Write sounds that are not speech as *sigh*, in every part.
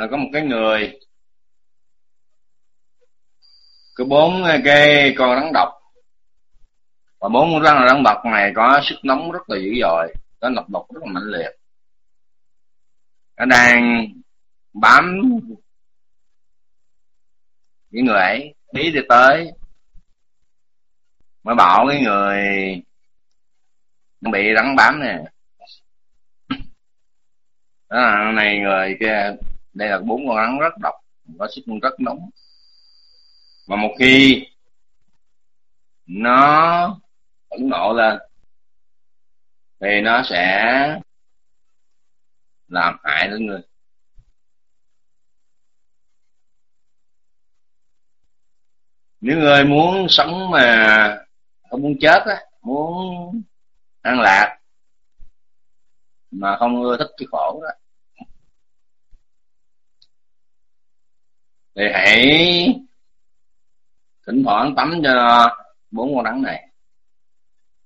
là có một cái người. Có bốn ờ, cái con rắn độc. Và bốn con rắn rắn độc này có sức nóng rất là dữ dội, có nọc độc rất là mạnh liệt. Nó đang bám cái người ấy đi thì tới, mới bảo cái người bị rắn bám nè. *laughs* Đó là này người kia đây là bốn con rắn rất độc có sức rất nóng. Và một khi nó phẫn nộ lên, thì nó sẽ làm hại đến người. Nếu người muốn sống mà không muốn chết á, muốn an lạc mà không ưa thích cái khổ đó thì hãy thỉnh thoảng tắm cho bốn con rắn này.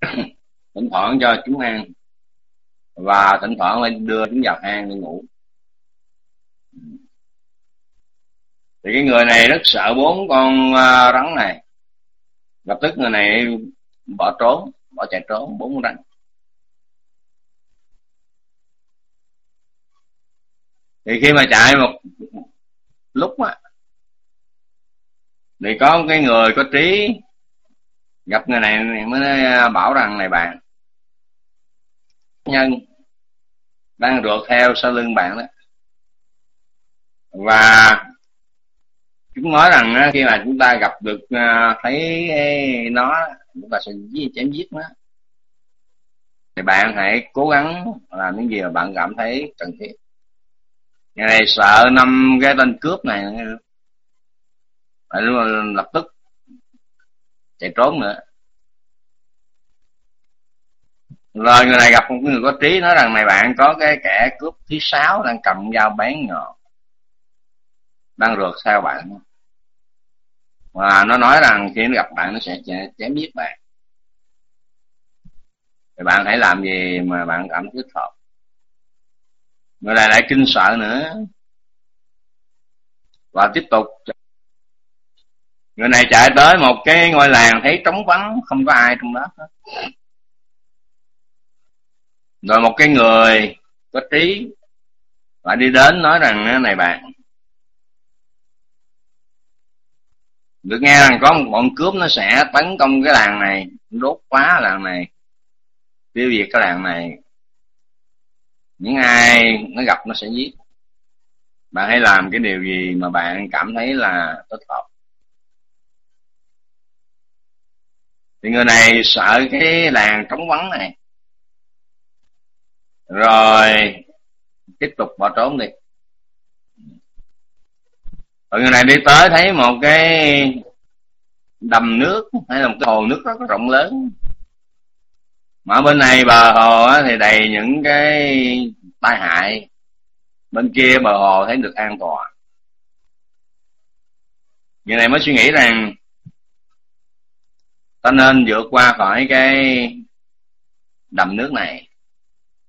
*coughs* Thỉnh thoảng cho chúng ăn. Và thỉnh thoảng lên đưa chúng vào hang để ngủ. Thì cái người này rất sợ bốn con à, rắn này. Lập tức người này bỏ trốn, bỏ chạy trốn, bốn con rắn. Thì khi mà chạy một lúc á thì có cái người có trí gặp người này mới à, bảo rằng này bạn, nhân đang rượt theo sau lưng bạn đó. Và chúng nói rằng à, khi mà chúng ta gặp được à, thấy nó, chúng ta sẽ chém giết nó. Thì bạn hãy cố gắng làm những gì mà bạn cảm thấy cần thiết. Ngày này sợ năm cái tên cướp này lập tức. Chạy trốn nữa. Rồi người này gặp một người có trí, nói rằng, này bạn, có cái kẻ cướp thứ sáu đang cầm dao bén nhọn đang rượt sao bạn? Và nó nói rằng, khi nó gặp bạn, nó sẽ chém giết bạn. Thì bạn hãy làm gì mà bạn cảm thấy thích hợp người này lại kinh sợ nữa. Và tiếp tục người này chạy tới một cái ngôi làng thấy trống vắng, không có ai trong đó hết. Rồi một cái người có trí lại đi đến nói rằng này bạn. Được nghe rằng có một bọn cướp nó sẽ tấn công cái làng này, đốt phá làng này, tiêu diệt cái làng này. Những ai nó gặp nó sẽ giết. Bạn hãy làm cái điều gì mà bạn cảm thấy là thích hợp? Thì người này sợ cái làng trống vắng này. Rồi, tiếp tục bỏ trốn đi. Rồi người này đi tới thấy một cái đầm nước, hay là một cái hồ nước rất rộng lớn. Mà ở bên này bờ hồ thì đầy những cái tai hại. Bên kia bờ hồ thấy được an toàn. Người này mới suy nghĩ rằng ta nên vượt qua khỏi cái đầm nước này.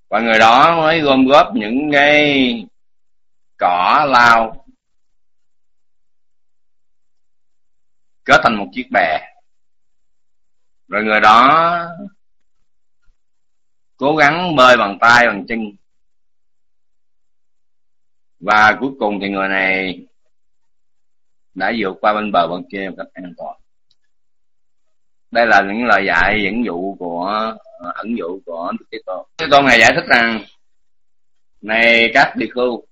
Và người đó mới gom góp những cái cỏ lao, kết thành một chiếc bè. Rồi người đó cố gắng bơi bằng tay, bằng chân. Và cuối cùng thì người này đã vượt qua bên bờ bên kia một cách an toàn đây là những lời dạy dẫn dụ của ờ, ẩn dụ của Đức Thế Tôn. Thế Tôn này giải thích rằng, này các địa khu,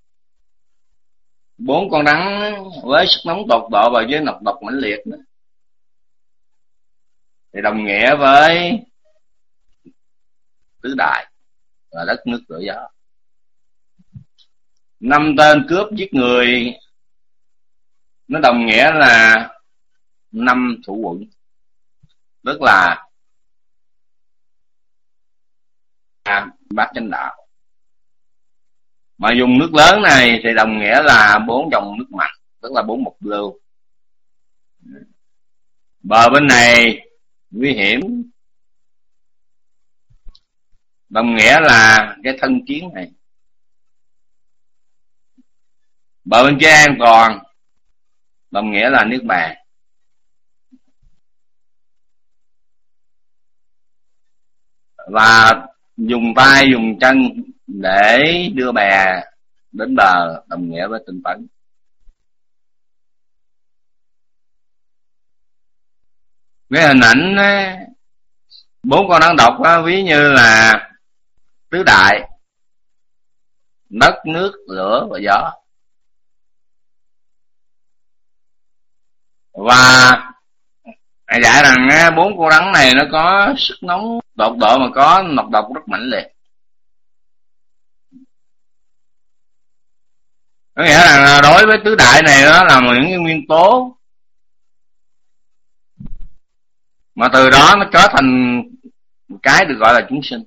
bốn con rắn với sức nóng tột độ và với nọc độc mãnh liệt nữa. thì đồng nghĩa với tứ đại và đất nước lửa gió năm tên cướp giết người, nó đồng nghĩa là năm thủ quận tức là à, bát chánh đạo. Mà dùng nước lớn này thì đồng nghĩa là bốn dòng nước mạnh, tức là bốn mục lưu. Bờ bên này nguy hiểm. Đồng nghĩa là cái thân chiến này. Bờ bên kia an toàn. Đồng nghĩa là nước bàn và dùng tay dùng chân để đưa bè đến bờ đồng nghĩa với tinh tấn. Cái hình ảnh bốn con rắn độc á, ví như là tứ đại. Đất nước lửa và gió. Và dạy rằng bốn cô rắn này nó có sức nóng đột độ mà có nọc độc rất mạnh liệt. Có nghĩa là đối với tứ đại này đó là những nguyên tố mà từ đó nó trở thành một cái được gọi là chúng sinh.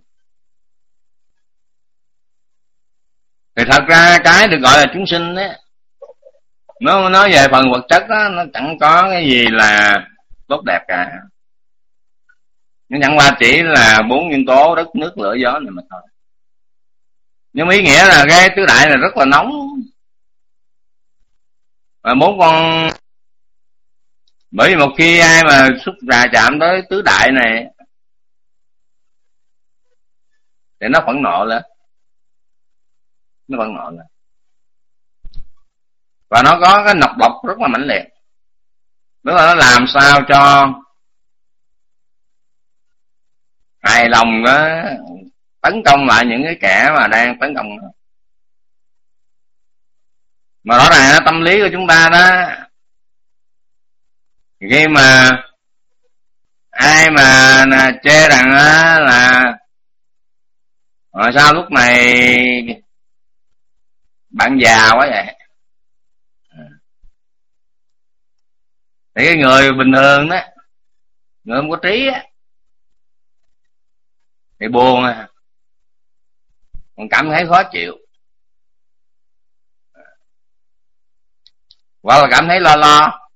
Thì thật ra cái được gọi là chúng sinh đấy nó nói về phần vật chất đó, nó chẳng có cái gì là tốt đẹp cả. Nhưng chẳng qua chỉ là bốn nguyên tố đất nước lửa gió này mà thôi. Nhưng ý nghĩa là cái tứ đại này rất là nóng. Và bốn con bởi vì một khi ai mà xúc ra chạm tới tứ đại này, thì nó phẫn nộ lên. Nó phẫn nộ lên. Và nó có cái nọc độc rất là mãnh liệt tức là nó làm sao cho hài lòng đó tấn công lại những cái kẻ mà đang tấn công đó. mà rõ ràng tâm lý của chúng ta đó, khi mà ai mà chê rằng là rồi sao lúc này bạn già quá vậy thì cái người bình thường đó, người không có trí á, thì buồn à. Còn cảm thấy khó chịu. Hoặc là cảm thấy lo lo.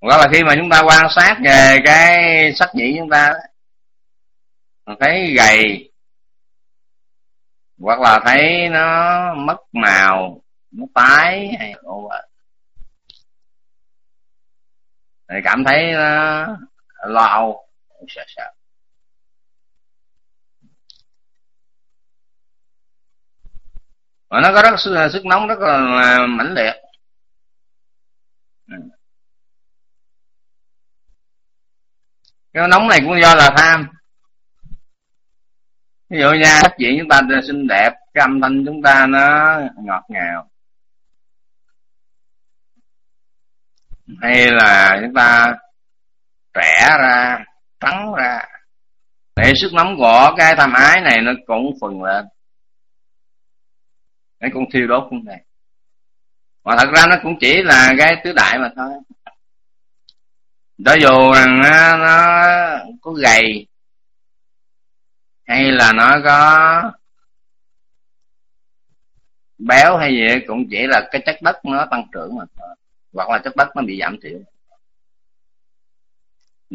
Hoặc là khi mà chúng ta quan sát về cái sắc nhĩ chúng ta thấy gầy, hoặc là thấy nó mất màu, nó tái hay thì cảm thấy nó lo âu sợ sợ. Và nó có rất sức, ờ, sức nóng rất là mãnh liệt. Ừ. Cái nóng này cũng do là tham. Ví dụ nha các chuyện chúng ta xinh đẹp cái âm thanh chúng ta nó ngọt ngào. Hay là chúng ta trẻ ra trắng ra. Để sức nóng gõ cái tham ái này nó cũng phần lên cái con thiêu đốt cũng này. Mà thật ra nó cũng chỉ là cái tứ đại mà thôi. Cho dù rằng nó, nó có gầy hay là nó có béo hay gì cũng chỉ là cái chất đất nó tăng trưởng mà thôi hoặc là chất đất nó bị giảm thiểu.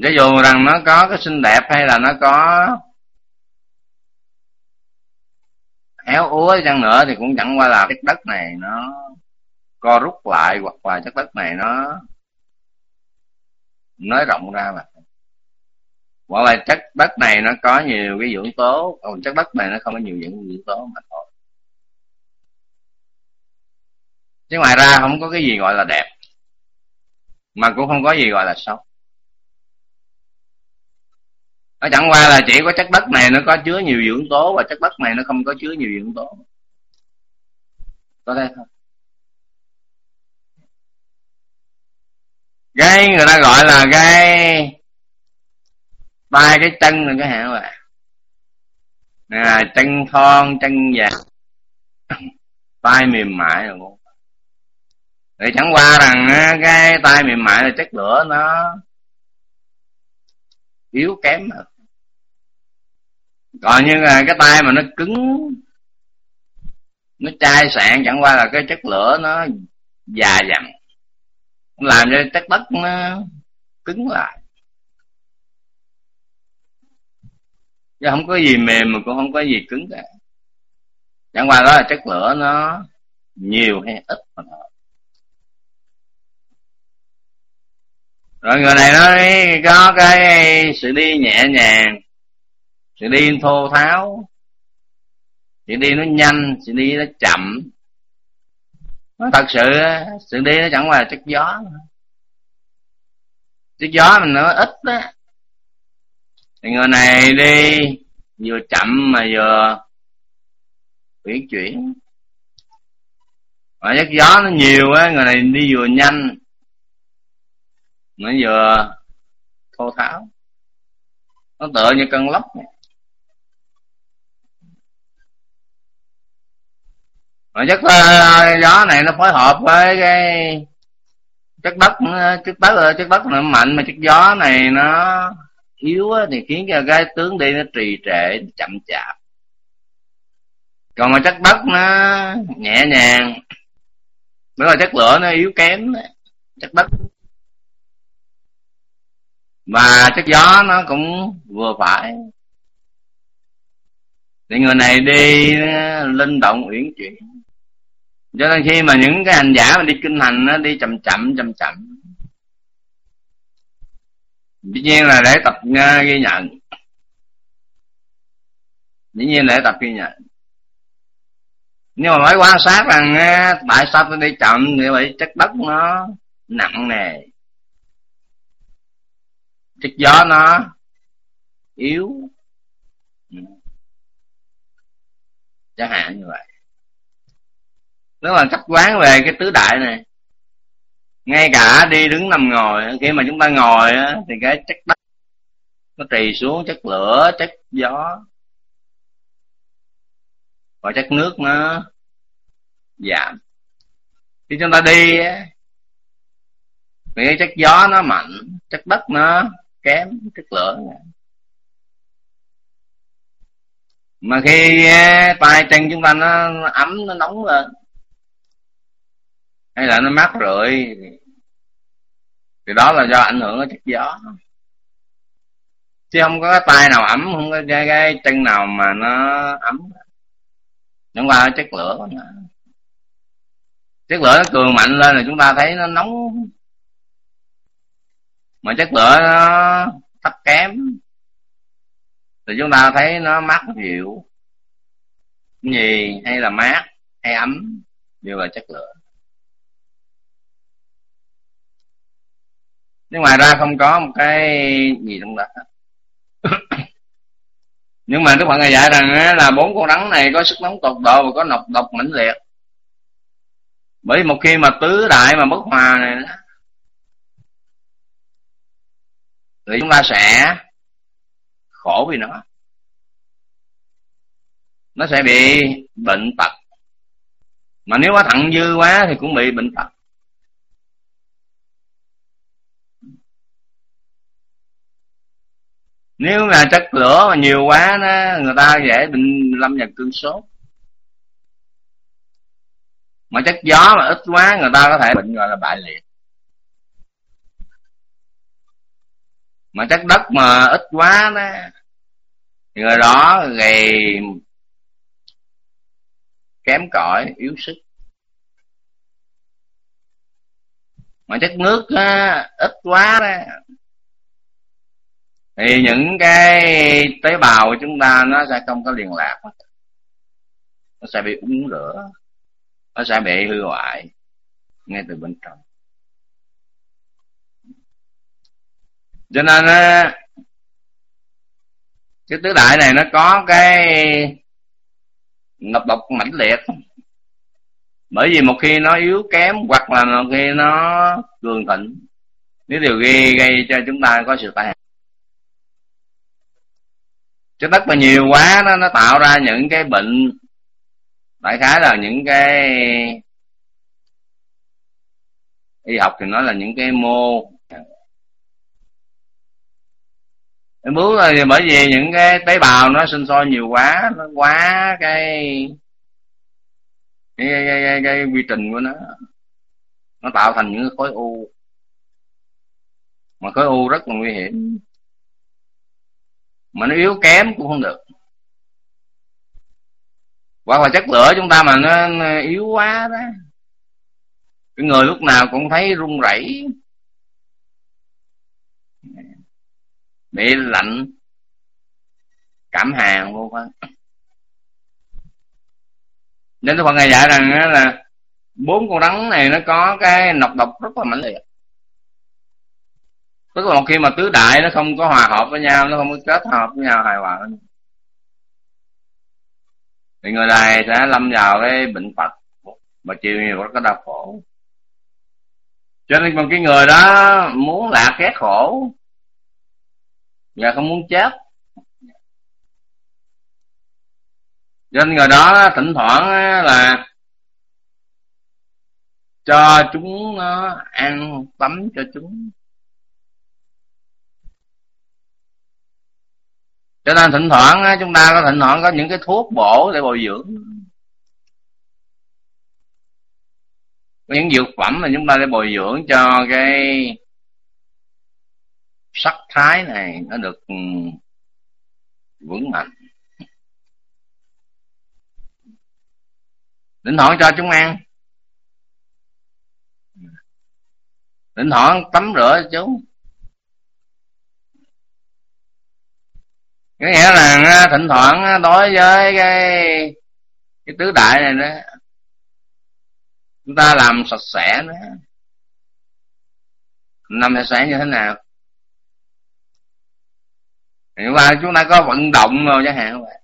Cho dù rằng nó có cái xinh đẹp hay là nó có éo úa chăng nữa thì cũng chẳng qua là chất đất này nó co rút lại hoặc là chất đất này nó nói rộng ra mà. Hoặc là chất đất này nó có nhiều cái dưỡng tố, còn chất đất này nó không có nhiều dưỡng dưỡng tố mà thôi. Chứ ngoài ra không có cái gì gọi là đẹp mà cũng không có gì gọi là xấu. Nó chẳng qua là chỉ có chất đất này nó có chứa nhiều dưỡng tố và chất đất này nó không có chứa nhiều dưỡng tố. Có đây không? Cái người ta gọi là cái ba cái chân là cái hạng rồi nè, chân thon, chân dài tay *laughs* mềm mại rồi không thì chẳng qua rằng cái tay mềm mại là chất lửa nó yếu kém rồi còn như là cái tay mà nó cứng, nó chai sạn, chẳng qua là cái chất lửa nó già dặn. Làm cho chất đất nó cứng lại. Chứ không có gì mềm mà cũng không có gì cứng cả. Chẳng qua đó là chất lửa nó nhiều hay ít mà thôi. Rồi người này nó có cái sự đi nhẹ nhàng, sự đi thô tháo, sự đi nó nhanh, sự đi nó chậm. Nó thật sự sự đi nó chẳng qua là chất gió chất gió mình nó ít á. Thì người này đi, vừa chậm mà vừa uyển chuyển. Mà chất gió nó nhiều á, người này đi vừa nhanh nó vừa thô tháo nó tựa như cân lốc này. mà chất gió này nó phối hợp với cái chất đất chất đất chất đất nó mạnh, mà chất gió này nó yếu thì khiến cho cái tướng đi nó trì trệ chậm chạp còn mà chất đất nó nhẹ nhàng, đó là chất lửa nó yếu kém chất đất mà chất gió nó cũng vừa phải. Thì người này đi ờ, linh động uyển chuyển. Cho nên khi mà những cái hành giả mà đi kinh hành nó đi chậm chậm chậm chậm. Dĩ nhiên là để tập ờ, ghi nhận. Dĩ nhiên để tập ghi nhận. Nhưng mà phải quan sát rằng ờ, tại sao tôi đi chậm? Thì vậy chất đất nó nặng nề chất gió nó yếu. Ừ. Chẳng hạn như vậy. Nếu mà sách quán về cái tứ đại này. Ngay cả đi đứng nằm ngồi, khi mà chúng ta ngồi thì cái chất đất nó trì xuống, chất lửa, chất gió. Và chất nước nó giảm. Khi chúng ta đi thì cái chất gió nó mạnh, chất đất nó kém chất lửa mà khi tay chân chúng ta nó ấm nó nóng lên hay là nó mát rượi thì đó là do ảnh hưởng của chất gió. Chứ không có cái tay nào ấm không có cái, cái chân nào mà nó ấm. Chẳng qua chất lửa chất lửa nó cường mạnh lên là chúng ta thấy nó nóng mà chất lượng nó thấp kém. Thì chúng ta thấy nó mát dịu gì hay là mát, hay ấm, đều là chất lượng. nhưng ngoài ra không có một cái gì trong đó. *coughs* Nhưng mà đức phật ngài dạy rằng là bốn con rắn này có sức nóng tột độ và có nọc độc mãnh liệt. Bởi một khi mà tứ đại mà bất hòa này thì chúng ta sẽ khổ vì nó. Nó sẽ bị bệnh tật. Mà nếu quá thận dư quá thì cũng bị bệnh tật. Nếu là chất lửa mà nhiều quá nó người ta dễ bệnh lâm vào cơn sốt. Mà chất gió mà ít quá, người ta có thể bệnh gọi là bại liệt. Mà chất đất mà ít quá đó. Rồi người đó gầy kém cỏi yếu sức. Mà chất nước á, ít quá đó. Thì những cái tế bào của chúng ta nó sẽ không có liên lạc nó sẽ bị uống rửa, nó sẽ bị hư hoại ngay từ bên trong. Cho nên cái tứ đại này nó có cái ngập độc mãnh liệt. Bởi vì một khi nó yếu kém hoặc là một khi nó cường thịnh, nếu điều gây gây cho chúng ta có sự tai hại. Cái đất mà nhiều quá, nó nó tạo ra những cái bệnh. Đại khái là những cái y học thì nói là những cái mô bướu là bởi vì những cái tế bào nó sinh sôi nhiều quá nó quá cái cái, cái, cái, cái, cái quy trình của nó nó tạo thành những khối u. Mà khối u rất là nguy hiểm. Mà nó yếu kém cũng không được. Hoặc là chất lửa chúng ta mà nó, nó yếu quá đó cái người lúc nào cũng thấy run rẩy. Bị lạnh cảm hàn vô á nên tôi Phật ngày dạy rằng là bốn con rắn này nó có cái nọc độc rất là mãnh liệt. Tức là một khi mà tứ đại nó không có hòa hợp với nhau, nó không có kết hợp với nhau, hài hòa thì người này sẽ lâm vào cái bệnh tật mà chịu nhiều rất là đau khổ. Cho nên một cái người đó muốn lạc cái khổ và không muốn chết. Nên người đó thỉnh thoảng là cho chúng nó ăn, tắm cho chúng. Cho nên thỉnh thoảng chúng ta có thỉnh thoảng có những cái thuốc bổ để bồi dưỡng. Có những dược phẩm mà chúng ta để bồi dưỡng cho cái sắc thái này nó được ừ, vững mạnh. Thỉnh thoảng cho chúng ăn. Thỉnh thoảng tắm rửa chúng. Có nghĩa là thỉnh thoảng đối với cái cái tứ đại này đó, chúng ta làm sạch sẽ nữa làm sạch sẽ như thế nào? Chúng ta chúng ta có vận động rồi chẳng hạn. Vậy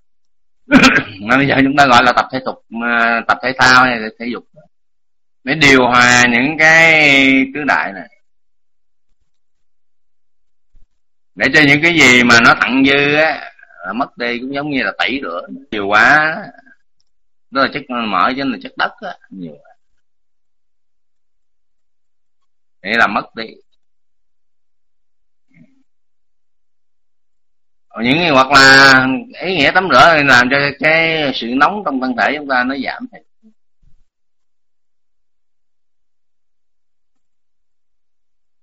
mà bây giờ chúng ta gọi là tập thể dục tập thể thao hay thể dục. Để điều hòa những cái tứ đại này. Để cho những cái gì mà nó thặng dư á mất đi cũng giống như là tẩy rửa. Nhiều quá, đó là chất mỡ, chứ là chất đất á, nhiều quá. để làm mất đi. Những hoặc là ý nghĩa tắm rửa làm cho cái sự nóng trong thân thể chúng ta nó giảm thì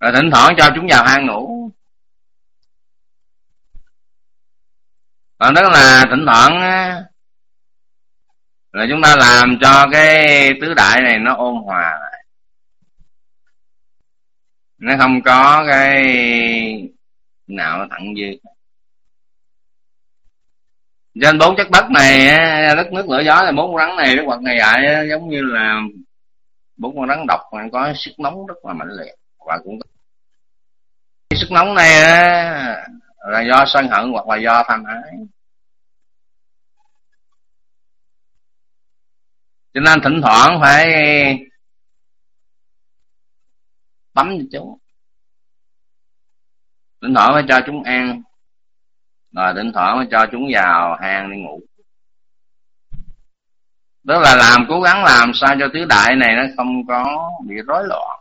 rồi thỉnh thoảng cho chúng vào hang ngủ. Còn đó là thỉnh thoảng là chúng ta làm cho cái tứ đại này nó ôn hòa lại. Nó không có cái nào thẳng dư trên bốn chất đất này đất nước lửa gió là bốn con rắn này cái quật này dạy giống như là bốn con rắn độc mà có sức nóng rất là mạnh liệt. Và cũng cái sức nóng này là do sân hận hoặc là do tham ái. Cho nên thỉnh thoảng phải tắm cho chúng. Thỉnh thoảng phải cho chúng ăn rồi, thỉnh thoảng mới cho chúng vào hang đi ngủ. Tức là làm, cố gắng làm sao cho tứ đại này nó không có bị rối loạn.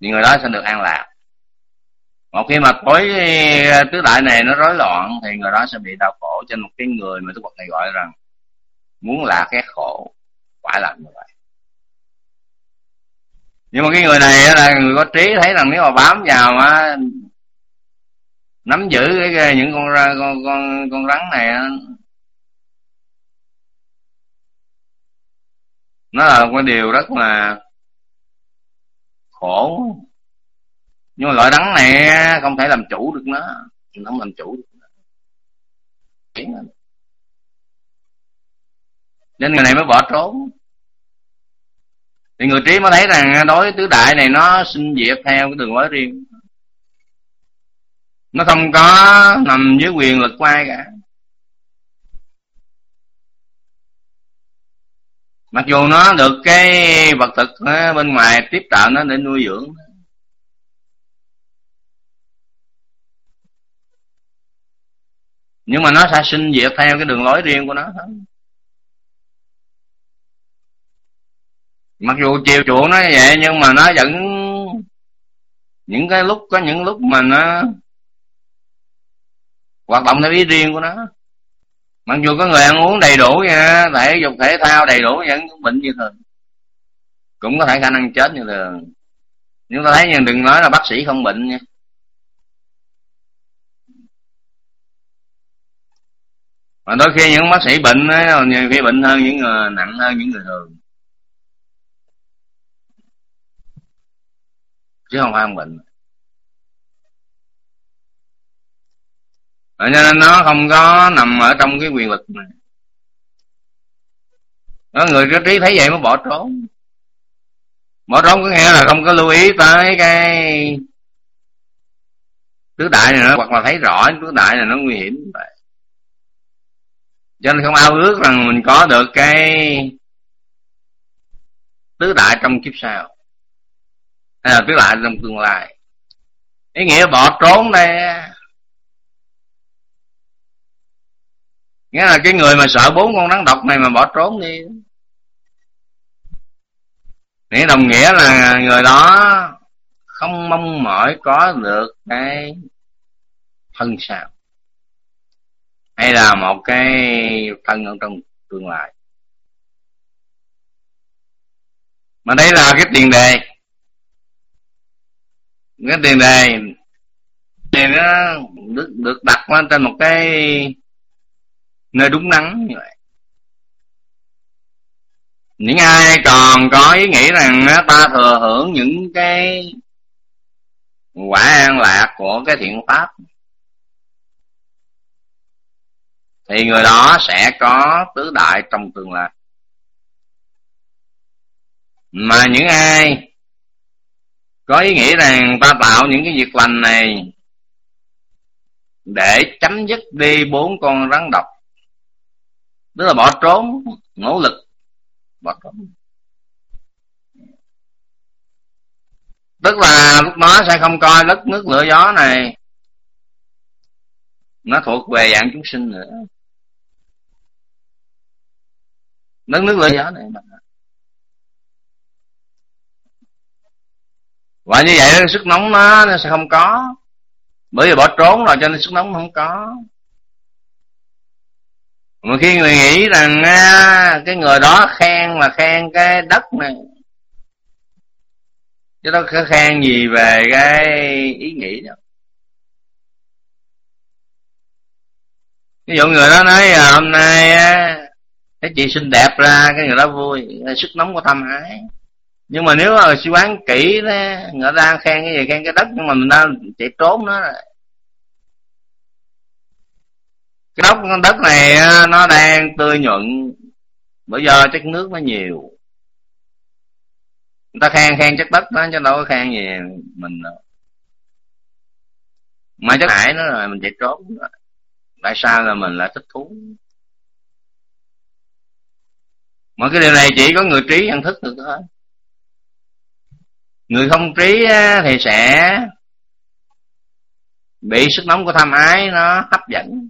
Thì người đó sẽ được an lạc. Một khi mà tối ờ, tứ đại này nó rối loạn, thì người đó sẽ bị đau khổ trên một cái người mà tôi Phật này gọi rằng muốn lạc cái khổ phải làm như vậy. Nhưng mà cái người này là người có trí, thấy rằng nếu mà bám vào nắm giữ cái, những con ra con con con rắn này nó là một cái điều rất là khổ. Nhưng mà loại rắn này không thể làm chủ được nó. Không làm chủ được nó. Nên người này mới bỏ trốn. Thì người trí mới thấy rằng đối tứ đại này nó sinh diệt theo cái đường lối riêng nó không có nằm dưới quyền lực của ai cả. Mặc dù nó được cái vật thực bên ngoài tiếp trợ nó để nuôi dưỡng. Nhưng mà nó sẽ sinh diệt theo cái đường lối riêng của nó thôi. Mặc dù chiều chuộng nó như vậy, nhưng mà nó vẫn những cái lúc có những lúc mà nó hoạt động theo ý riêng của nó. Mặc dù có người ăn uống đầy đủ nha thể dục thể thao đầy đủ vẫn bệnh như thường. Cũng có thể khả năng chết như thường. Nhưng ta thấy nhưng đừng nói là bác sĩ không bệnh nha. Mà đôi khi những bác sĩ bệnh ấy, nhiều khi bệnh hơn những người nặng hơn những người thường. Chứ không phải không bệnh. Cho nên nó không có nằm ở trong cái quyền lực này. Đó, người có trí thấy vậy mới bỏ trốn. Bỏ trốn có nghĩa là không có lưu ý tới cái tứ đại này nữa hoặc là thấy rõ tứ đại này nó nguy hiểm vậy. Cho nên không ao ước rằng mình có được cái tứ đại trong kiếp sau hay là tứ đại trong tương lai. Ý nghĩa bỏ trốn đây nghĩa là cái người mà sợ bốn con rắn độc này mà bỏ trốn đi. Nghĩa đồng nghĩa là người đó không mong mỏi có được cái thân sao hay là một cái thân ở trong tương lai. Mà đây là cái tiền đề. Cái tiền đề thì nó được, được đặt lên trên một cái nơi đúng đắn như vậy. Những ai còn có ý nghĩ rằng ta thừa hưởng những cái quả an lạc của cái thiện pháp, thì người đó sẽ có tứ đại trong tương lai. Mà những ai có ý nghĩ rằng ta tạo những cái việc lành này để chấm dứt đi bốn con rắn độc tức là bỏ trốn nỗ lực bỏ trốn. Tức là lúc đó sẽ không coi đất nước lửa gió này. Nó thuộc về dạng chúng sinh nữa. Đất nước lửa gió này mà. Và như vậy sức nóng nó, nó sẽ không có. Bởi vì bỏ trốn rồi cho nên sức nóng không có mà khi người nghĩ rằng à, cái người đó khen mà khen cái đất này chứ nó có khen gì về cái ý nghĩ đâu ví dụ người đó nói à, hôm nay á cái chị xinh đẹp ra cái người đó vui sức nóng của tham ái nhưng mà nếu mà suy quán kỹ đó, người ta đang khen cái gì khen cái đất nhưng mà mình đang chạy trốn nó rồi cái đất, con đất này nó đang tươi nhuận. Bởi do chất nước nó nhiều. Người ta khen khen chất đất đó, chứ đâu có khen gì mình đâu. Mà chất thải nó rồi mình chạy trốn tại sao là mình lại thích thú? Mà cái điều này chỉ có người trí nhận thức được thôi. Người không trí thì sẽ bị sức nóng của tham ái nó hấp dẫn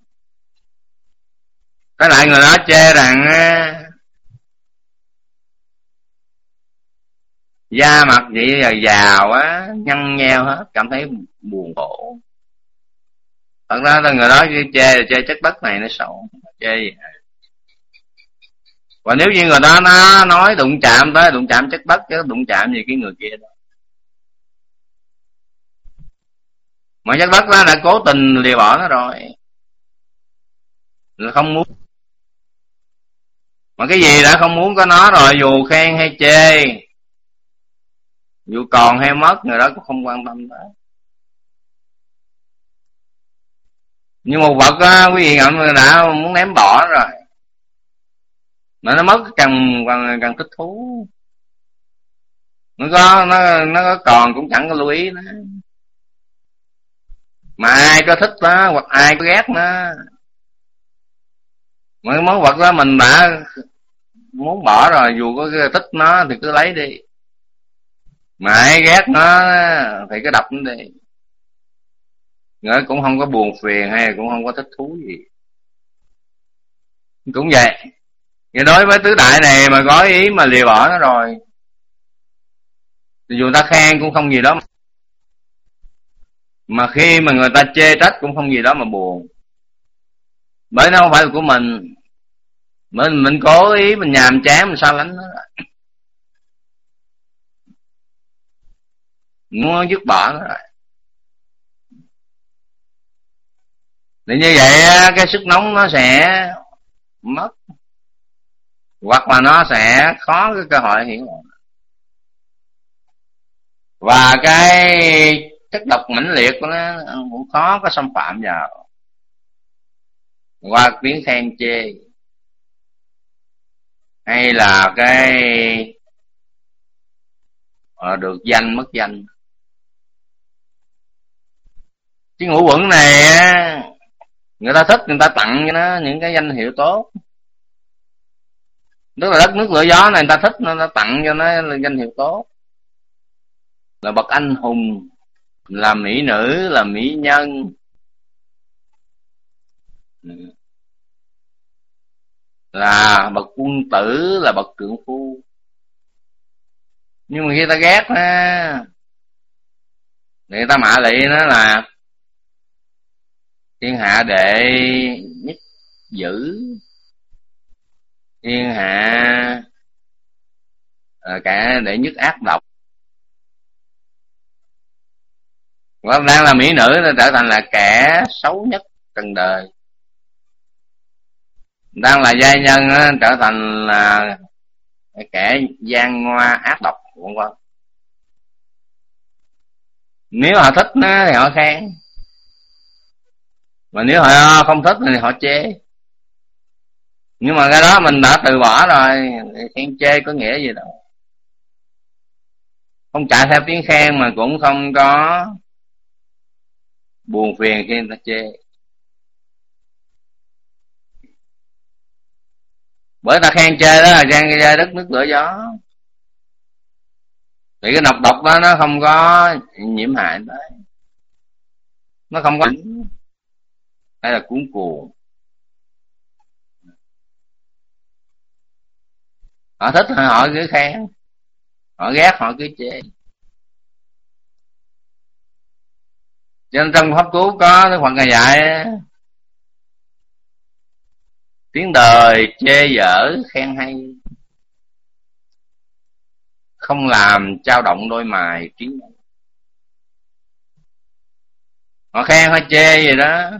cái lại người đó chê rằng da mặt vậy là giàu á nhăn nheo hết, cảm thấy buồn khổ. Thật ra là người đó chê chê chất đất này nó xấu chê gì và nếu như người đó nó nói đụng chạm tới, đụng chạm chất đất chứ đụng chạm gì cái người kia đó mà chất đất đó đã cố tình lìa bỏ nó rồi. Là không muốn mà cái gì đã không muốn có nó rồi, dù khen hay chê, dù còn hay mất, người đó cũng không quan tâm tới. Nhưng một vật á, quý vị ngậm đã muốn ném bỏ rồi, mà nó mất càng càng càng thích thú. Nó có, nó nó có còn cũng chẳng có lưu ý nữa. Mà ai có thích nó, hoặc ai có ghét nó mấy cái món vật đó mình đã muốn bỏ rồi, dù có thích nó thì cứ lấy đi. Mà ai ghét nó thì cứ đập nó đi. Người cũng không có buồn phiền hay cũng không có thích thú gì. Cũng vậy. Vậy đối với tứ đại này mà có ý mà lìa bỏ nó rồi, thì dù ta khen cũng không gì đó mà khi mà người ta chê trách cũng không gì đó mà buồn bởi nó không phải là của mình. Mình mình cố ý mình nhàm chán, mình sao lánh nó. Rồi muốn dứt bỏ nó rồi. Thì như vậy cái sức nóng nó sẽ mất. Hoặc là nó sẽ khó cái cơ hội hiểu và cái chất độc mãnh liệt của nó cũng khó có xâm phạm vào qua tiếng khen chê. Hay là cái ờ, được danh mất danh. Cái ngũ quẩn này người ta thích, người ta tặng cho nó những cái danh hiệu tốt. Tức là đất nước lửa gió này người ta thích nó ta tặng cho nó danh hiệu tốt. Là bậc anh hùng, là mỹ nữ, là mỹ nhân là bậc quân tử là bậc trượng phu. Nhưng mà khi ta ghét á người ta mạ lị nó là thiên hạ đệ nhất giữ thiên hạ à, cả đệ nhất ác độc. Và đang là mỹ nữ, nó trở thành là kẻ xấu nhất trần đời đang là giai nhân trở thành là kẻ gian ngoa ác độc vân vân nếu họ thích nó thì họ khen. Mà nếu họ không thích thì họ chê. Nhưng mà cái đó mình đã từ bỏ rồi khen chê có nghĩa gì đâu. Không chạy theo tiếng khen mà cũng không có buồn phiền khi người ta chê. Bởi ta khen chê đó là trang chê đất nước lửa gió. Thì cái độc độc đó, nó không có nhiễm hại tới. Nó không có hay là cuốn cuồng. Họ thích họ cứ khen. Họ ghét họ cứ chê. Cho nên trong pháp cứu có cái phần ngày dạy tiếng đời chê dở khen hay. Không làm trao động đôi mài trí. Họ khen họ chê gì đó.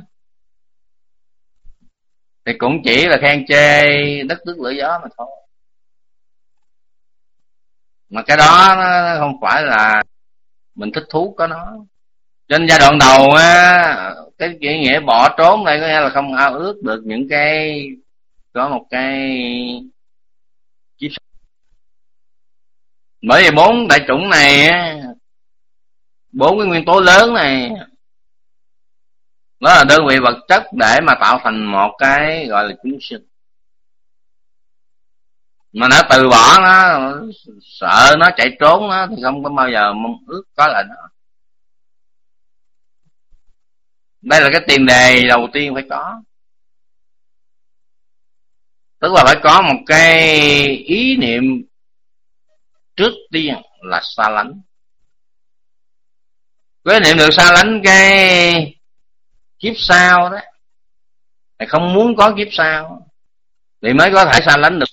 Thì cũng chỉ là khen chê đất nước lửa gió mà thôi. Mà cái đó nó không phải là mình thích thú có nó. Trên giai đoạn đầu á, cái nghĩa nghĩa bỏ trốn này có nghĩa là không ao ước được những cái có một cái chiếc bởi vì bốn đại chủng này bốn cái nguyên tố lớn này, đó là đơn vị vật chất để mà tạo thành một cái gọi là chúng sinh. Mà nó từ bỏ nó, sợ nó chạy trốn nó thì không có bao giờ mong ước có lại nó. Đây là cái tiền đề đầu tiên phải có tức là phải có một cái ý niệm trước tiên là xa lánh. Cái niệm được xa lánh cái kiếp sau đó, thì không muốn có kiếp sau thì mới có thể xa lánh được.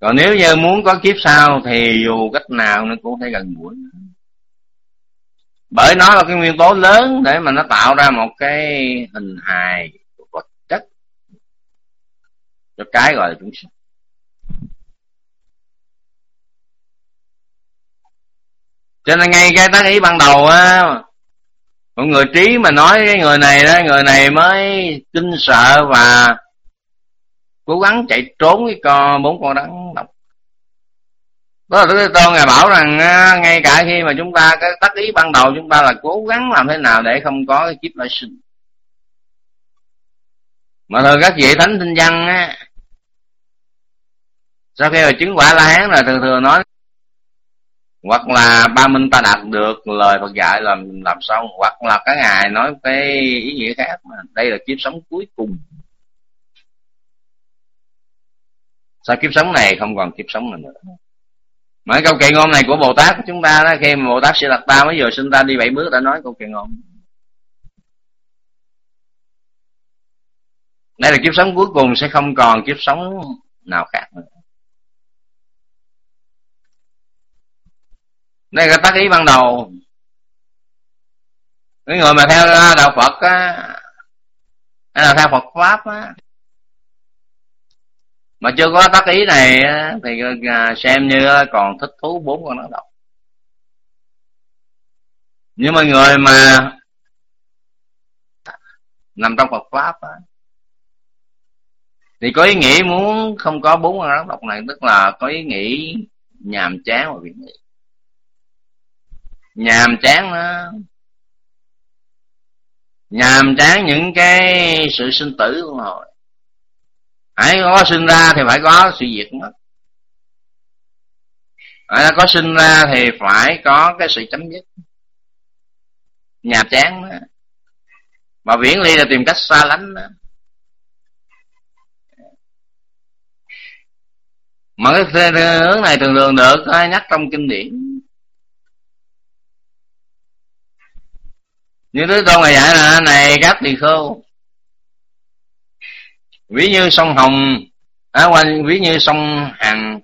Còn nếu như muốn có kiếp sau thì dù cách nào nó cũng phải gần gũi. Bởi nó là cái nguyên tố lớn để mà nó tạo ra một cái hình hài cho cái gọi là chúng sinh. Cho nên ngay cái tác ý ban đầu á mọi người trí mà nói cái người này đó, người này mới kinh sợ và cố gắng chạy trốn cái con, bốn con rắn độc. Đó là Đức Thế Tôn ngài bảo rằng ngay cả khi mà chúng ta, cái tác ý ban đầu chúng ta là cố gắng làm thế nào để không có cái kiếp lại sinh. Mà thôi các vị thánh tinh văn á sau khi mà chứng quả la hán là thường thường nói, hoặc là ba minh ta đạt được lời Phật dạy làm làm xong hoặc là cái ngài nói cái ý nghĩa khác mà đây là kiếp sống cuối cùng. Sau kiếp sống này không còn kiếp sống nào nữa? Mà câu kệ ngôn này của bồ tát của chúng ta đó, khi mà bồ tát sẽ đặt ta mới vừa sinh ta đi bảy bước đã nói câu kệ ngôn. Đây là kiếp sống cuối cùng sẽ không còn kiếp sống nào khác nữa. Đây là tác ý ban đầu. Cái người mà theo đạo phật á hay là theo phật pháp á mà chưa có tác ý này thì à, xem như còn thích thú bốn con nó độc. Nhưng mà người mà nằm trong Phật pháp á, thì có ý nghĩ muốn không có bốn con rắn độc này tức là có ý nghĩ nhàm chán và việc nghĩ nhàm chán nó nhàm chán những cái sự sinh tử của hồi hãy có sinh ra thì phải có sự diệt mất. Hãy có sinh ra thì phải có cái sự chấm dứt. Nhàm chán đó. mà viễn ly là tìm cách xa lánh đó. mà cái hướng này thường thường được ờ, nhắc trong kinh điển. Như Thế Tôn là dạy là này các tỳ khưu ví như sông Hồng. À, quanh ví như sông Hằng.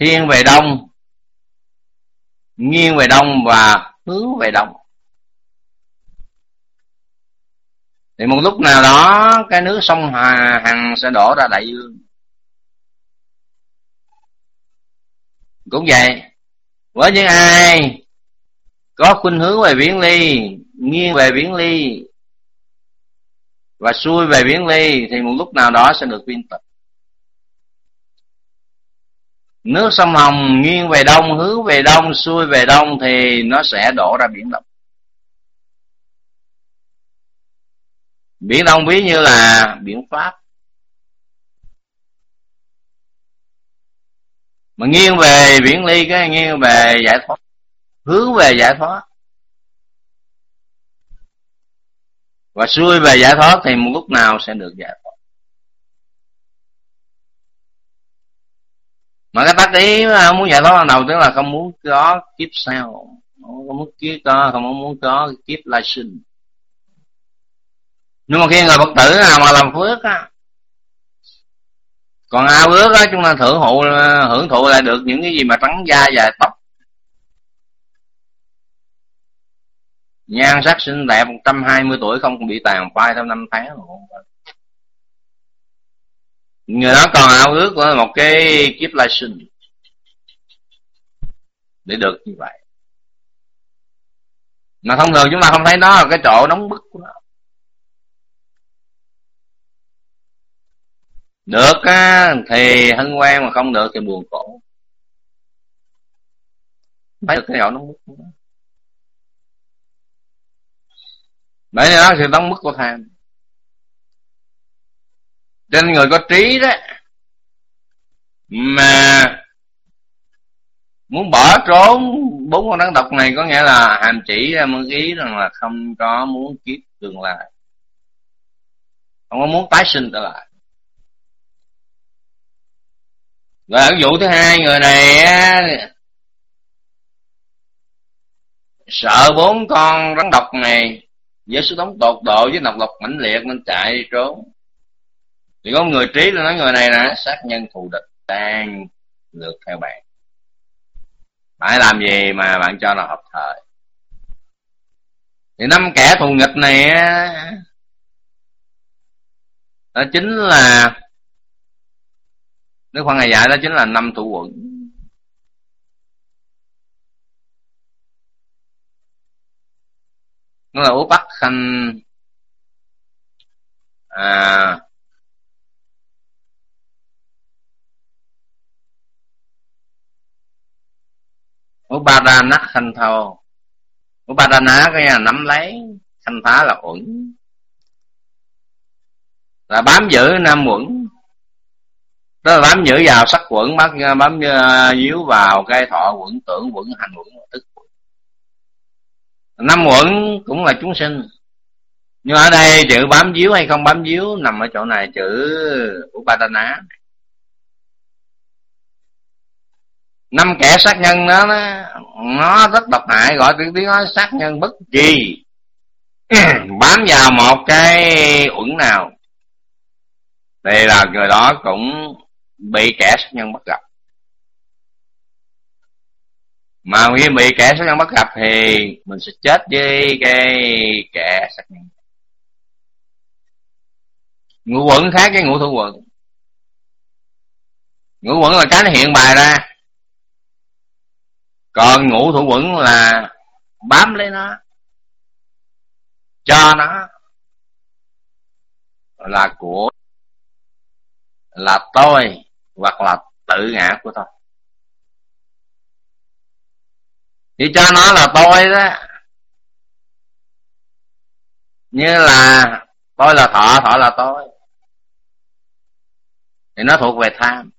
Thiên về đông. Nghiêng về đông và hướng về đông. Thì một lúc nào đó cái nước sông Hà Hằng sẽ đổ ra đại dương. Cũng vậy với những ai có khuynh hướng về viễn ly, nghiêng về viễn ly và xuôi về viễn ly thì một lúc nào đó sẽ được viên tịch. Nước sông hồng nghiêng về đông, hướng về đông, xuôi về đông thì nó sẽ đổ ra biển đông. Biển đông ví như là biển pháp. Mà nghiêng về biển ly, cái nghiêng về giải thoát hướng về giải thoát. Và xuôi về giải thoát thì một lúc nào sẽ được giải thoát. Mà cái tác ý muốn giải thoát ban đầu tức là không muốn có kiếp sau. Không muốn kiếp có không muốn có kiếp lai sinh. Nhưng mà khi người phật tử nào mà làm phước á, còn ao ước á, chúng ta thưởng thụ hưởng thụ lại được những cái gì mà trắng da, dài tóc nhan sắc xinh đẹp 120 tuổi không bị tàn phai trong năm tháng người đó còn ao ước của một cái kiếp lai sinh. Để được như vậy. Mà thông thường chúng ta không thấy nó là cái chỗ nóng bức của nó. Được á, thì hân hoan mà không được thì buồn khổ. Thấy được cái chỗ nóng bức của nó. Bởi đó thì đóng mức của tham trên người có trí đó. Mà muốn bỏ trốn bốn con rắn độc này có nghĩa là hàm chỉ ra một ý rằng là không có muốn kiếp tương lai. Không có muốn tái sinh trở lại. Và ở dụ thứ hai, người này sợ bốn con rắn độc này với sức nóng tột độ với nọc lọc mãnh liệt nên chạy trốn. Thì có người trí là nói người này là sát nhân thù địch đang lượt theo bạn. Phải làm gì mà bạn cho nó hợp thời? Thì năm kẻ thù nghịch này đó chính là, Đức Phật ngày dạy đó chính là năm thủ quận nó là bắc khanh à ú ba đa nát khanh thâu u ba đa ná cái là nắm lấy, khanh phá là uẩn là bám giữ nam uẩn đó là bám giữ vào sắc quẩn, bám bám à, díu vào cái thọ, quẩn tưởng, quẩn hành, quẩn tức năm uẩn cũng là chúng sinh. Nhưng ở đây chữ bám díu hay không bám díu nằm ở chỗ này, chữ upadana. Năm kẻ sát nhân đó, nó rất độc hại, gọi tiếng tiếng nói sát nhân bất kỳ. *clears throat* Bám vào một cái uẩn nào, thì là người đó cũng bị kẻ sát nhân bắt gặp mà khi bị kẻ sát nhân bắt gặp thì mình sẽ chết với cái kẻ sát nhân. Ngũ quẩn khác cái ngũ thủ quẩn. Ngũ quẩn là cái nó hiện bài ra. Còn ngũ thủ quẩn là bám lấy nó, cho nó là của, là tôi hoặc là tự ngã của tôi. Thì cho nó là tôi đó. Như là tôi là thọ thọ là tôi. Thì nó thuộc về tham.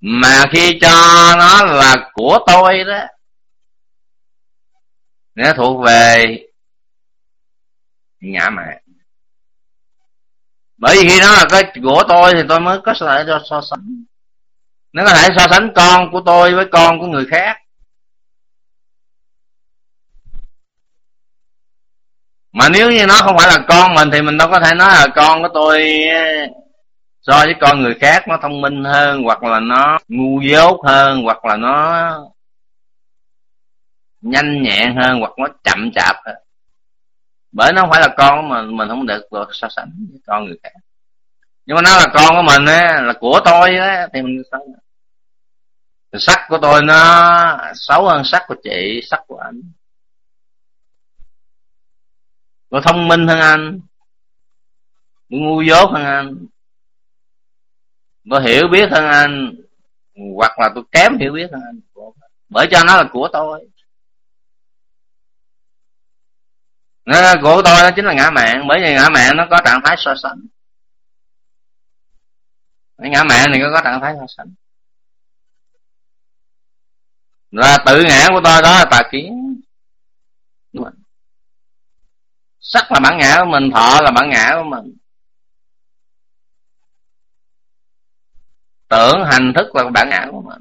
Mà khi cho nó là của tôi đó nó thuộc về ngã mạn. Bởi vì khi nó là cái của tôi thì tôi mới có thể cho so sánh nó có thể so sánh con của tôi với con của người khác. Mà nếu như nó không phải là con mình thì mình đâu có thể nói là con của tôi so với con người khác nó thông minh hơn, hoặc là nó ngu dốt hơn, hoặc là nó nhanh nhẹn hơn, hoặc nó chậm chạp hơn. Bởi nó không phải là con mà mình không được so sánh với con người khác. Nhưng mà nó là con của mình á, là của tôi á, thì mình so sắc của tôi nó xấu hơn sắc của chị, sắc của anh. Nó thông minh hơn anh. Nó ngu dốt hơn anh. Nó hiểu biết hơn anh. Hoặc là tôi kém hiểu biết hơn anh. Bởi cho nó là của tôi. Nó của tôi, nó chính là ngã mạng. Bởi vì ngã mạng nó có trạng thái so sánh. Ngã mạng này có trạng thái so sánh là tự ngã của tôi đó là tà kiến. Sắc là bản ngã của mình, thọ là bản ngã của mình. Tưởng hành thức là bản ngã của mình.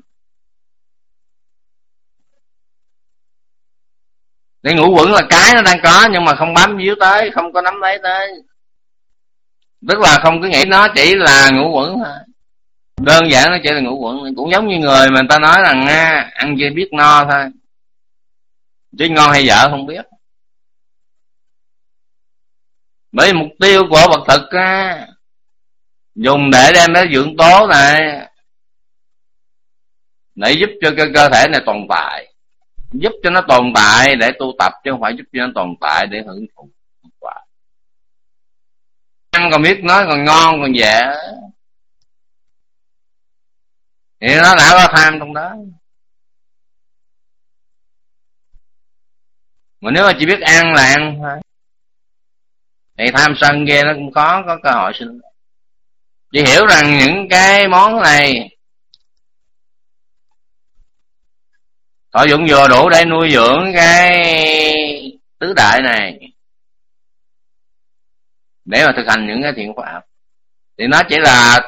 Để ngũ quẩn là cái nó đang có, nhưng mà không bám víu tới, không có nắm lấy tới. Tức là không cứ nghĩ nó chỉ là ngũ quẩn thôi đơn giản nó chỉ là ngủ quẩn. Cũng giống như người mà người ta nói rằng ăn chưa biết no thôi. Chứ ngon hay dở không biết. Bởi mục tiêu của vật thực á, dùng để đem đến dưỡng tố này, để giúp cho cái cơ thể này tồn tại. Giúp cho nó tồn tại, để tu tập, chứ không phải giúp cho nó tồn tại để hưởng thụ. Ăn còn biết nói còn ngon còn dễ thì nó đã có tham trong đó. Mà nếu mà chỉ biết ăn là ăn thôi. Thì tham sân kia nó cũng có có cơ hội sinh chỉ hiểu rằng những cái món này thọ dụng vừa đủ để nuôi dưỡng cái tứ đại này. Để mà thực hành những cái thiện pháp. Thì nó chỉ là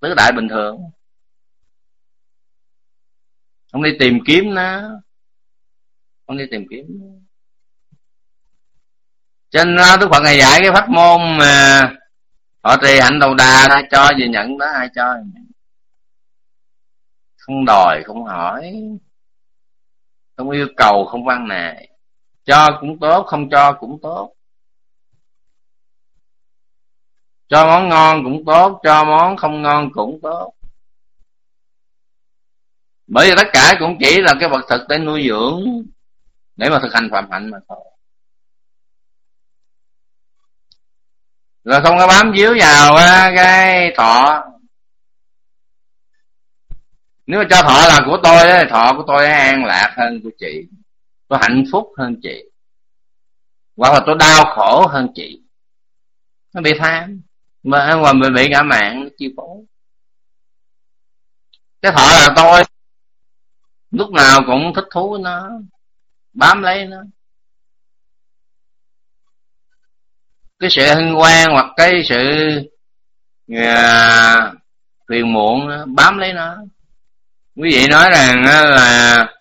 tứ đại bình thường. Không đi tìm kiếm nó. Không đi tìm kiếm cho nên đức phật ngày dạy cái pháp môn mà họ trì hạnh đầu đà ai cho gì nhận đó, ai cho không đòi, không hỏi. Không yêu cầu, không văn nài cho cũng tốt, không cho cũng tốt. Cho món ngon cũng tốt, cho món không ngon cũng tốt. Bởi vì tất cả cũng chỉ là cái vật thực để nuôi dưỡng, để mà thực hành phạm hạnh mà thôi. Rồi không có bám víu vào cái thọ. Nếu mà cho thọ là của tôi thì thọ của tôi an lạc hơn của chị. Tôi hạnh phúc hơn chị. Hoặc là tôi đau khổ hơn chị. Nó bị tham mà mà bị, bị ngã mạng chi phối cái thọ là tôi lúc nào cũng thích thú nó bám lấy nó. Cái sự hân hoan hoặc cái sự à, phiền muộn bám lấy nó. Quý vị nói rằng là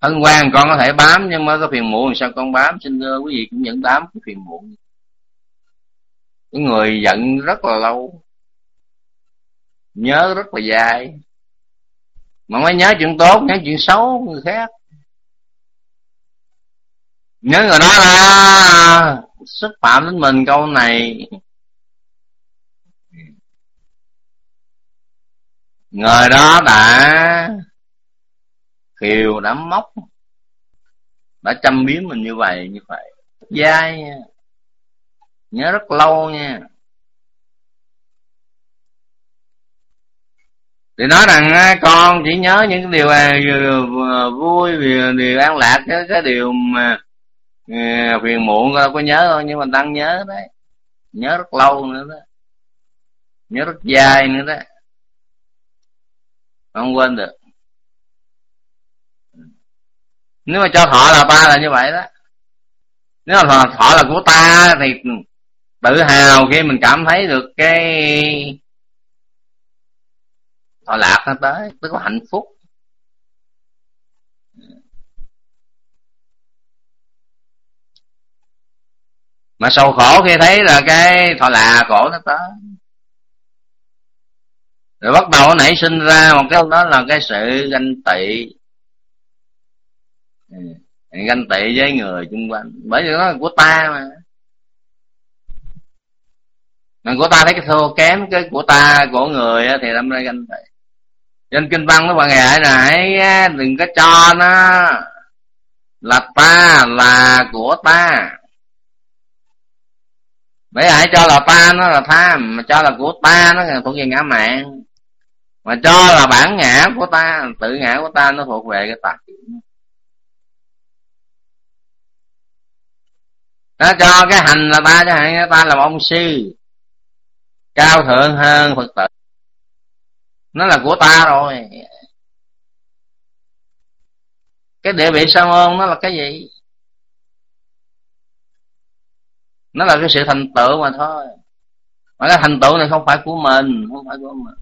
hân hoan con có thể bám nhưng mà có phiền muộn sao con bám? Xin thưa quý vị cũng vẫn bám cái phiền muộn người giận rất là lâu, nhớ rất là dài. Mà mới nhớ chuyện tốt, nhớ chuyện xấu, người khác. Nhớ người đó là xúc phạm đến mình câu này. Người đó đã khiều đã móc, đã chăm biếm mình như vậy như vậy. Dai. nha nhớ rất lâu nha. Thì nói rằng con chỉ nhớ những điều à, vui điều an lạc cái, cái điều mà à, phiền muộn con có nhớ thôi nhưng mà đang nhớ đấy. Nhớ rất lâu nữa đó. Nhớ rất dài nữa đó. Không quên được. Nếu mà cho họ là ta là như vậy đó. Nếu mà họ là của ta thì tự hào, khi mình cảm thấy được cái thọ lạc nó tới, tức là hạnh phúc. Mà sầu khổ khi thấy là cái thọ lạc khổ nó tới. Rồi bắt đầu nảy sinh ra một cái đó là cái sự ganh tị. Ừ, ganh tị với người xung quanh. Bởi vì nó là của ta mà mà của ta thấy cái thua kém, cái của ta, của người thì đâm ra ganh tị. Trên kinh văn nó bạn dạy là hãy đừng có cho nó là ta là của ta. Bởi hãy cho là ta nó là tham, mà cho là của ta nó là thuộc về ngã mạng. Mà cho là bản ngã của ta, tự ngã của ta nó thuộc về cái tà nó cho cái hành là ta cho hạn ta là ông sư cao thượng hơn phật tử. Nó là của ta rồi. Cái địa vị sa môn nó là cái gì? Nó là cái sự thành tựu mà thôi. Mà cái thành tựu này không phải của mình, không phải của mình.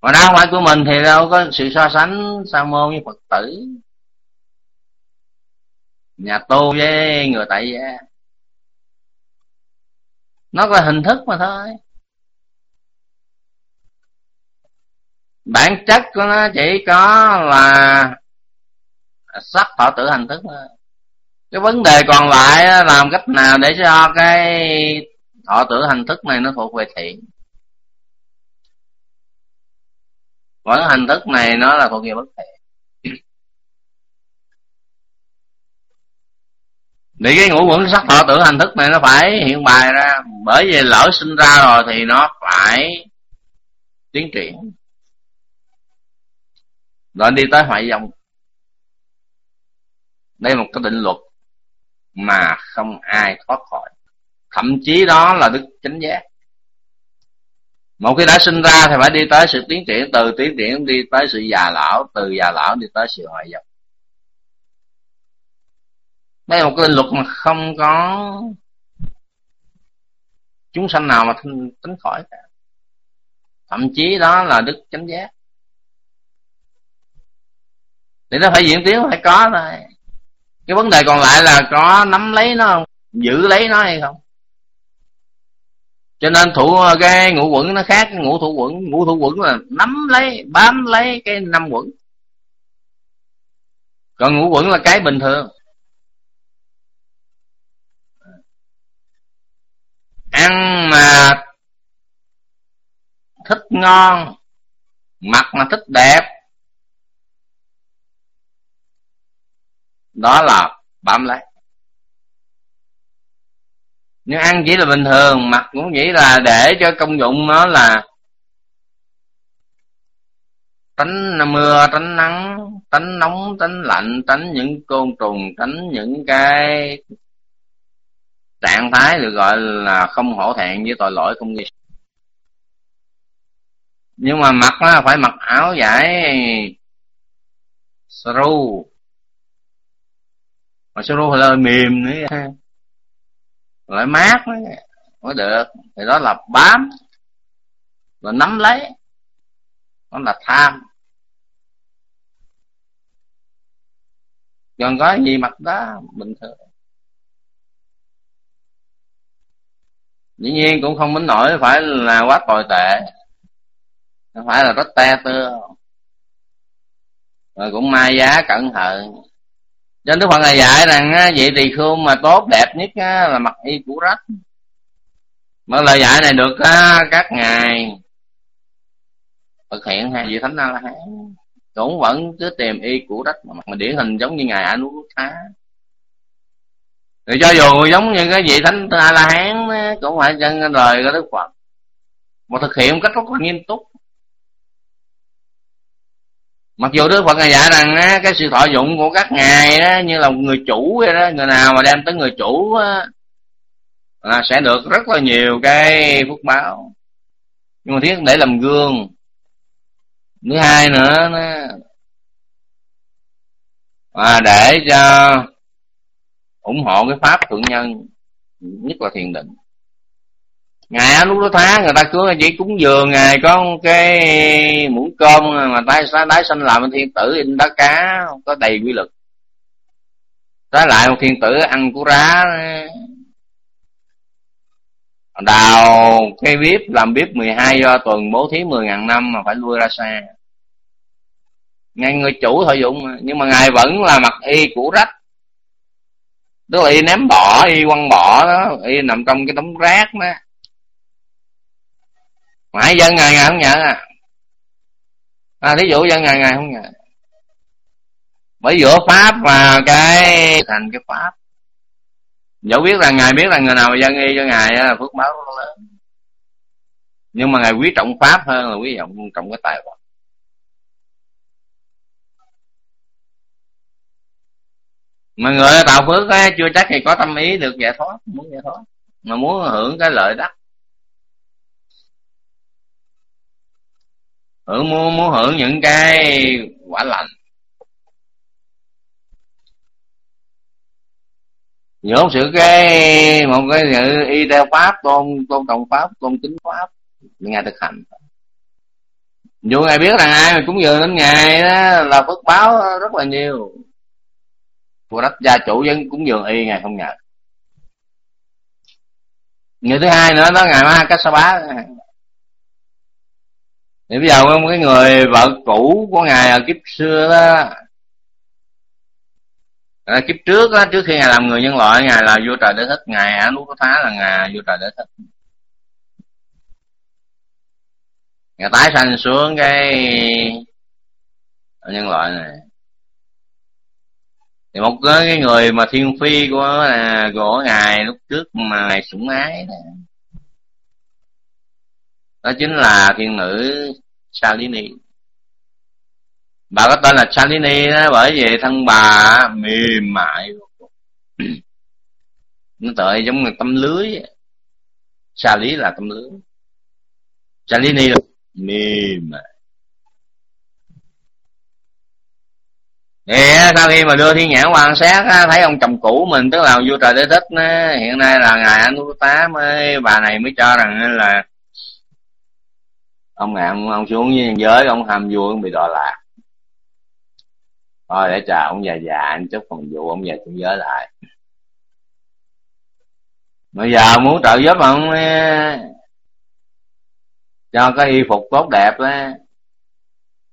Mà nó không phải của mình thì đâu có sự so sánh sa môn với phật tử. Nhà tu với người tại gia nó là hình thức mà thôi. Bản chất của nó chỉ có là sắc thọ tử hành thức thôi. Cái vấn đề còn lại làm cách nào để cho cái thọ tử hành thức này nó thuộc về thiện? Vẫn hành thức này nó là thuộc về bất thiện. Để cái ngũ quẩn sắc thọ tưởng hành thức này nó phải hiện bài ra. Bởi vì lỡ sinh ra rồi thì nó phải tiến triển. Rồi đi tới hoại dòng đây là một cái định luật mà không ai thoát khỏi. Thậm chí đó là đức chánh giác. Một khi đã sinh ra thì phải đi tới sự tiến triển từ tiến triển đi tới sự già lão, từ già lão đi tới sự hoại dòng đây là một cái luật mà không có chúng sanh nào mà tính khỏi cả. Thậm chí đó là đức chánh giác. Thì nó phải diễn tiến, phải có thôi. Cái vấn đề còn lại là có nắm lấy nó không? Giữ lấy nó hay không? Cho nên thủ, cái ngũ quẩn nó khác. Ngũ thủ quẩn, ngũ thủ quẩn là nắm lấy, bám lấy cái năm quẩn. Còn ngũ quẩn là cái bình thường. Ăn mà thích ngon, mặt mà thích đẹp, đó là bám lấy. Nhưng ăn chỉ là bình thường mặc cũng chỉ là để cho công dụng nó là tránh mưa tránh nắng tránh nóng tránh lạnh tránh những côn trùng tránh những cái trạng thái được gọi là không hổ thẹn với tội lỗi không nghi. Nhưng mà mặc nó phải mặc áo giải sru. Mà sru hơi mềm nữa. Lại mát nữa. Mới được. Thì đó là bám. Rồi nắm lấy. Đó là tham. Còn có gì mặt đó? Bình thường. Dĩ nhiên cũng không đến nổi phải là quá tồi tệ. Không phải là rất te tưa rồi cũng mai giá cẩn thận. Cho đức phật là dạy rằng vậy thì khương mà tốt đẹp nhất là mặc y cũ rách. Mà lời dạy này được các ngài thực hiện hay vị thánh a la hán. Cũng vẫn cứ tìm y cũ rách mà, điển hình giống như ngài anuruddha thì cho dù giống như cái vị thánh a la hán cũng phải chân lời của đức phật. Mà thực hiện một cách rất là nghiêm túc. Mặc dù đức phật ngài dạy rằng á, cái sự thọ dụng của các ngài đó như là người chủ vậy đó người nào mà đem tới người chủ á, là sẽ được rất là nhiều cái phúc báo. Nhưng mà thiết để làm gương. Thứ hai nữa nó à, để cho ủng hộ cái pháp thượng nhân, nhất là thiền định ngày lúc đó tháng người ta cứ chỉ cúng dường ngày có cái muỗng cơm mà tái đái sanh làm thiên tử in đá cá, có đầy quy lực trái lại một thiên tử ăn cú rá, đào cái bếp, làm bếp 12 do tuần, bố thí 10 ngàn năm mà phải lui ra xa ngay người chủ thọ dụng mà. nhưng mà ngài vẫn là mặc y củ rách tức là y ném bỏ, y quăng bỏ đó, y nằm trong cái đống rác đó. Mãi dân ngày ngày không nhận à? À thí dụ dân ngày ngày không nhận. Bởi giữa pháp và cái thành cái pháp. Dẫu biết là ngài biết là người nào dân y cho ngài là phước báo lớn. Nhưng mà ngài quý trọng pháp hơn là quý trọng trọng cái tài vật. Mà người tạo phước á, chưa chắc thì có tâm ý được giải thoát muốn giải thoát mà muốn hưởng cái lợi đắc. Hưởng muốn muốn hưởng những cái quả lành. Dốt sự cái một cái sự y theo pháp tôn tôn trọng pháp tôn kính pháp ngài thực hành. Dù ngài biết rằng ai mà cúng dường đến ngài đó là phước báo rất là nhiều vua đất gia chủ dân cúng dường y ngài không nhận người thứ hai nữa đó ngài ma cách sa bá. Thì bây giờ cái người vợ cũ của ngài ở kiếp xưa đó à, kiếp trước á, trước khi ngài làm người nhân loại ngài là vua trời đế thích ngài á nút phá là ngài vua trời đế thích ngài tái sanh xuống cái nhân loại này thì một cái người mà thiên phi của là của ngài lúc trước mà ngài sủng ái đó, đó chính là thiên nữ Salini bà có tên là Salini đó bởi vì thân bà mềm mại. *clears throat* Nó tựa giống như tấm lưới Sali là tấm lưới. Salini là mềm mại. Thì sau khi mà đưa thiên nhãn quan sát thấy ông chồng cũ mình tức là vua trời đế thích hiện nay là ngài anh tá mới bà này mới cho rằng là ông ngài ông, ông xuống với giới ông ham vua ông bị đọa lạc. Thôi để chờ ông già già anh chút phần vụ ông về xuống giới lại. Bây giờ muốn trợ giúp ông ờ, cho cái y phục tốt đẹp á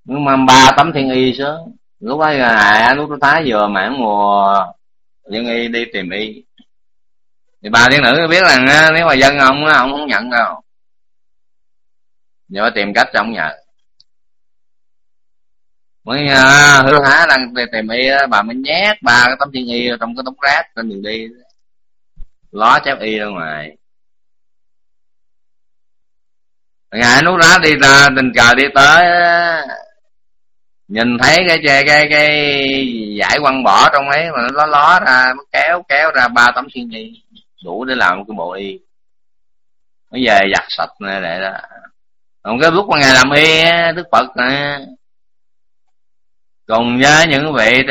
mang ba tấm thiên y sớm lúc ấy là lúc đó thái vừa mãn mùa dân y đi tìm y. Thì bà tiên nữ biết rằng à, nếu mà dân ông ông không nhận đâu. Nhớ tìm cách cho ông nhờ. Mới à, hứa há đang tìm y bà mới nhét ba cái tấm chân y trong cái tấm rác trên đường đi. Ló chép y ra ngoài. Ngày lúc đó đi ra tình cờ đi tới nhìn thấy cái cái cái, cái giải quăng bỏ trong ấy mà nó ló ra nó kéo kéo ra ba tấm xuyên nhi đủ để làm cái bộ y. Nó về giặt sạch này để đó. Còn cái lúc mà ngày làm y đức phật này, cùng với những vị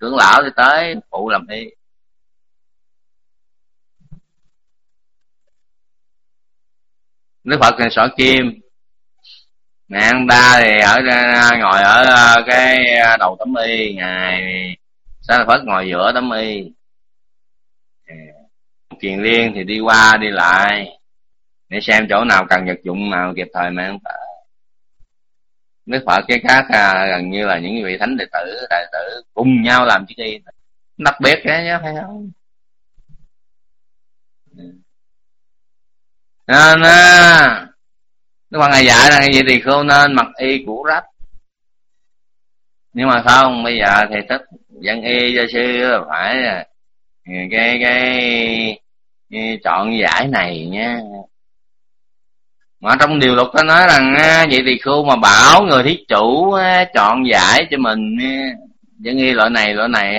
trưởng lão thì tới phụ làm y. Đức phật thì sợ kim ngày ăn ta thì ở ờ, ngồi ở ờ, cái ờ, đầu tấm y ngài sa phất ngồi giữa tấm y. Kiền liên thì đi qua đi lại để xem chỗ nào cần vật dụng nào kịp thời mang tới đức phật cái các à, gần như là những vị thánh đệ tử đại tử cùng nhau làm chiếc y. Đặc biệt cái nhá phải không? Nên à, đức phật ngài dạy là vậy thì không nên mặc y cũ rách. Nhưng mà không bây giờ thì tất dân y gia sư phải ờ, cái cái, cái chọn giải này nha. Mà trong điều luật có nói rằng vậy thì khu mà bảo người thí chủ chọn giải cho mình dân y loại này loại này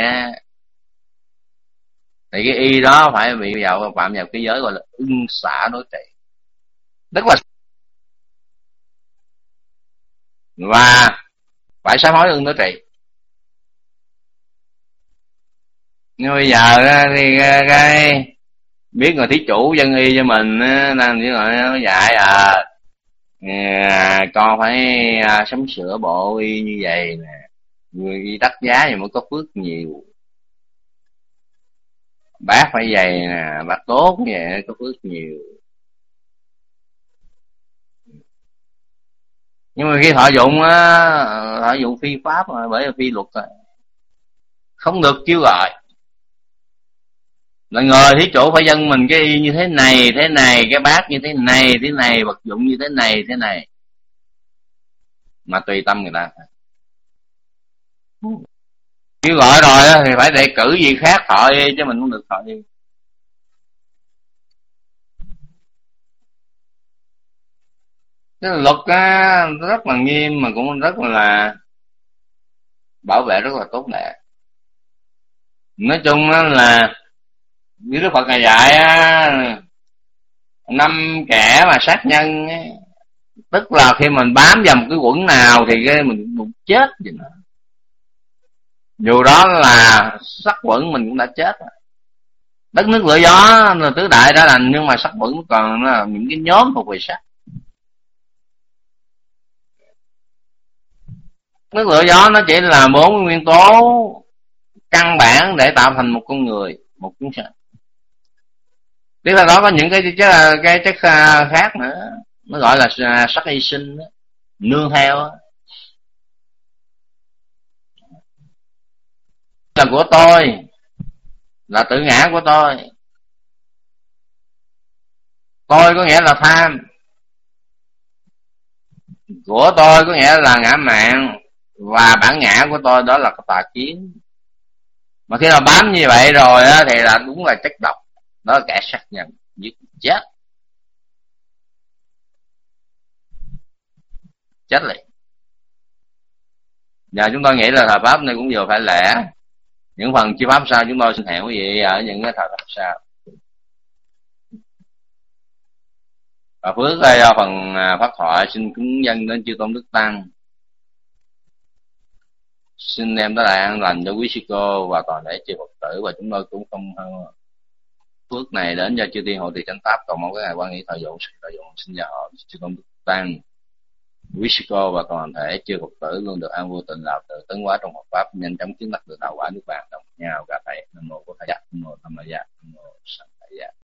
thì cái y đó phải bị vào phạm vào cái giới gọi là ưng xả đối trị. Tức là và phải sám hối ưng đối trị nhưng bây giờ thì cái biết người thí chủ dân y cho mình đang chỉ gọi nó dạy à, à con phải à, sắm sửa bộ y như vậy nè. Người y đắt giá thì mới có phước nhiều. Bác phải dày nè bác tốt vậy có phước nhiều. Nhưng mà khi họ dụng á ờ, họ dụng phi pháp mà, bởi vì phi luật rồi. Không được kêu gọi. Là người thí chủ phải dân mình cái y như thế này thế này, cái bát như thế này thế này, vật dụng như thế này thế này. Mà tùy tâm người ta. Kêu gọi rồi thì phải đề cử gì khác thọ chứ mình không được thọ y. cái luật á, rất là nghiêm mà cũng rất là bảo vệ rất là tốt đẹp. Nói chung là như đức phật ngày dạy á, năm kẻ mà sát nhân á, tức là khi mình bám vào một cái quẩn nào thì cái mình cũng chết gì nữa dù đó là sắc quẩn mình cũng đã chết đất nước lửa gió là tứ đại đã lành nhưng mà sắc quẩn còn là những cái nhóm thuộc về sắc. Nước lửa gió nó chỉ là bốn nguyên tố căn bản để tạo thành một con người, một chúng sanh. tiếp theo đó có những cái chất cái chất à, khác nữa. Nó gọi là sắc hy sinh nương theo là của tôi. Là tự ngã của tôi. Tôi có nghĩa là tham. Của tôi có nghĩa là ngã mạng và bản ngã của tôi đó là tà kiến. Mà khi mà bám như vậy rồi á, thì là đúng là chất độc. Đó là kẻ sát nhân giết chết. Chết liền. Giờ chúng tôi nghĩ là thời pháp này cũng vừa phải lẻ những phần chi pháp sau chúng tôi xin hẹn quý vị ở những cái thời pháp sau và phước đây phần à, pháp thoại xin cúng dân đến chư tôn đức tăng xin đem tới là an lành cho quý sư cô và toàn thể chư phật tử và chúng tôi cũng không phước này đến cho chư tiên hộ trì chánh pháp. Cầu mong các ngài quan nghĩ thời dụng thời dụng xin chào chư công đức tăng quý sư cô và toàn thể chư phật tử luôn được an vui tình lạc từ tấn hóa trong Phật pháp, nhanh chóng chứng đắc được đạo quả nước bạn đồng nhau cả thầy. Nam mô của thầy dạ. nam mô tham gia